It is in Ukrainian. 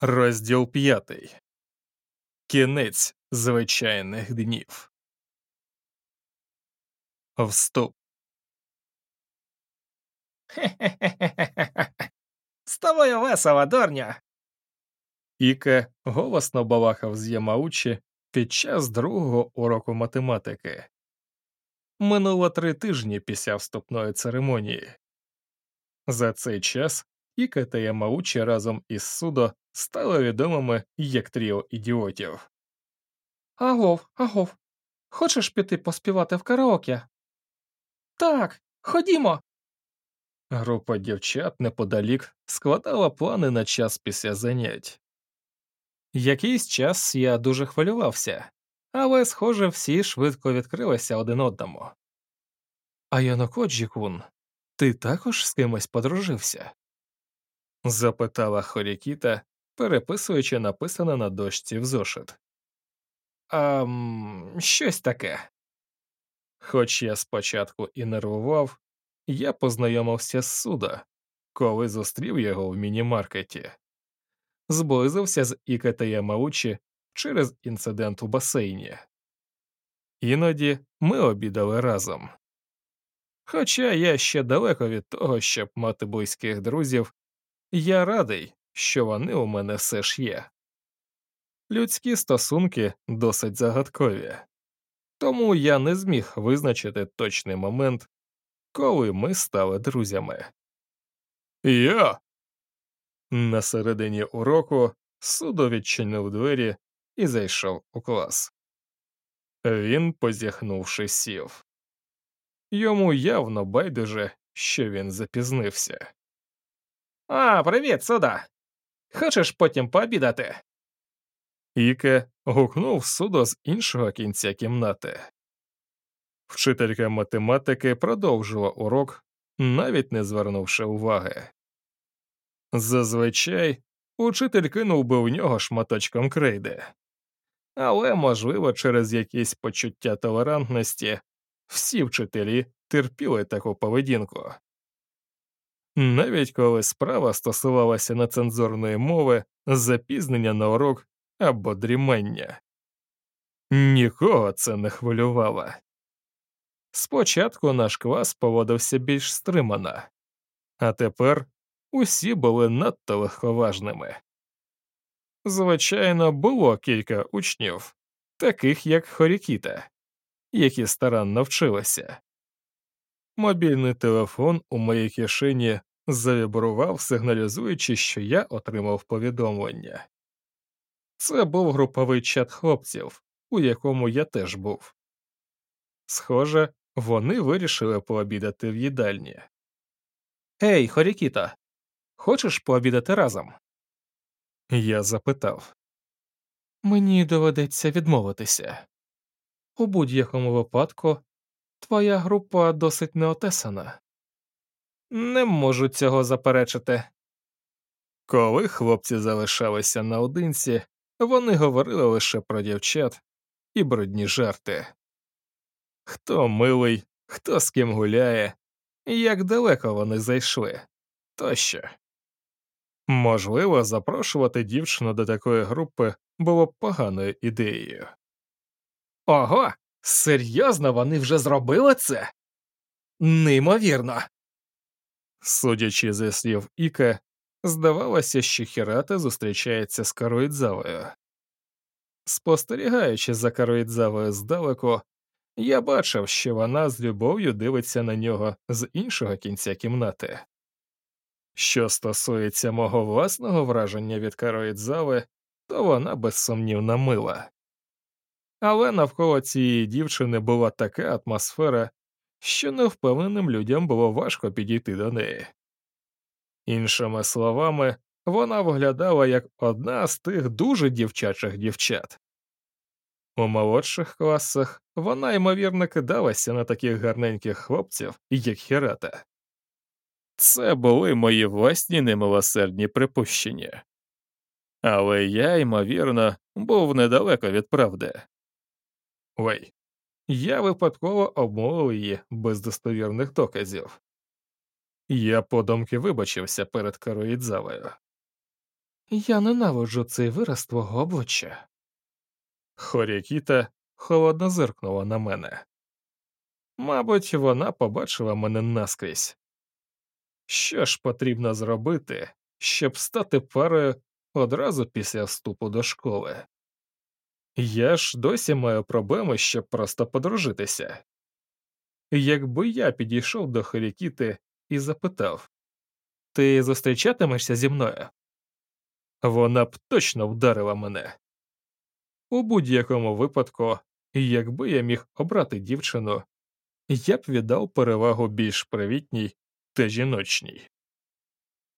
Розділ п'ятий. Кінець звичайних днів. Вступ. З тобою весело, дурня. Іке голосно балахав з Ямаучі під час другого уроку математики. Минуло три тижні після вступної церемонії. За цей час Іке та Ямаучі разом із Судо стали відомими як тріо ідіотів. Агов, агов. Хочеш піти поспівати в караоке? Так, ходімо. Група дівчат неподалік складала плани на час після занять. Якийсь час я дуже хвилювався, але, схоже, всі швидко відкрилися один одному. А Янокоджі кун, ти також з кимось подружився? Запитала Хорікіта, переписуючи написане на дошці в зошит. «Ам, щось таке. Хоч я спочатку і нервував, я познайомився з суда, коли зустрів його в міні-маркеті, зблизився з Ікатея Маучі через інцидент у басейні. Іноді ми обідали разом. Хоча я ще далеко від того, щоб мати близьких друзів, я радий, що вони у мене все ж є. Людські стосунки досить загадкові, тому я не зміг визначити точний момент, коли ми стали друзями. Я на середині уроку судо відчинив двері і зайшов у клас. Він, позіхнувши, сів. Йому явно байдуже, що він запізнився. А, привіт, суда. Хочеш потім пообідати? Іке гукнув судо з іншого кінця кімнати. Вчителька математики продовжила урок, навіть не звернувши уваги. Зазвичай учитель кинув би в нього шматочком крейди, але, можливо, через якісь почуття толерантності всі вчителі терпіли таку поведінку. Навіть коли справа стосувалася нецензурної мови, запізнення на урок або дрімання. Нікого це не хвилювало. Спочатку наш клас поводився більш стримано, а тепер усі були надто легковажними. Звичайно, було кілька учнів, таких як Хорікіта, які старанно вчилися. Мобільний телефон у моїй кишені завібрував, сигналізуючи, що я отримав повідомлення. Це був груповий чат хлопців, у якому я теж був. Схоже, вони вирішили пообідати в їдальні. Ей, Хорікіта, хочеш пообідати разом? Я запитав. Мені доведеться відмовитися. У будь-якому випадку твоя група досить неотесана. Не можу цього заперечити. Коли хлопці залишалися наодинці, вони говорили лише про дівчат і брудні жарти. Хто милий, хто з ким гуляє, як далеко вони зайшли тощо. Можливо, запрошувати дівчину до такої групи було б поганою ідеєю. Ого, серйозно вони вже зробили це? Неймовірно. Судячи зі слів Іка, здавалося, що Хірата зустрічається з Каруїдзавою. Спостерігаючи за Каруїдзавою здалеку, я бачив, що вона з любов'ю дивиться на нього з іншого кінця кімнати. Що стосується мого власного враження від Кароїдзави, то вона безсумнівно мила. Але навколо цієї дівчини була така атмосфера, що невпевненим людям було важко підійти до неї. Іншими словами, вона виглядала як одна з тих дуже дівчачих дівчат. У молодших класах вона, ймовірно, кидалася на таких гарненьких хлопців, як Хірата. Це були мої власні немилосердні припущення. Але я, ймовірно, був недалеко від правди. Ой, я випадково обмовив її без достовірних доказів. Я подумки вибачився перед Кароїдзавою. Я ненавиджу цей вираз твого обличчя. Хорікіта холодно зиркнула на мене. Мабуть, вона побачила мене наскрізь. Що ж потрібно зробити, щоб стати парою одразу після вступу до школи? Я ж досі маю проблеми, щоб просто подружитися. Якби я підійшов до Хорікіти і запитав Ти зустрічатимешся зі мною? Вона б точно вдарила мене. У будь-якому випадку, якби я міг обрати дівчину, я б віддав перевагу більш привітній та жіночній.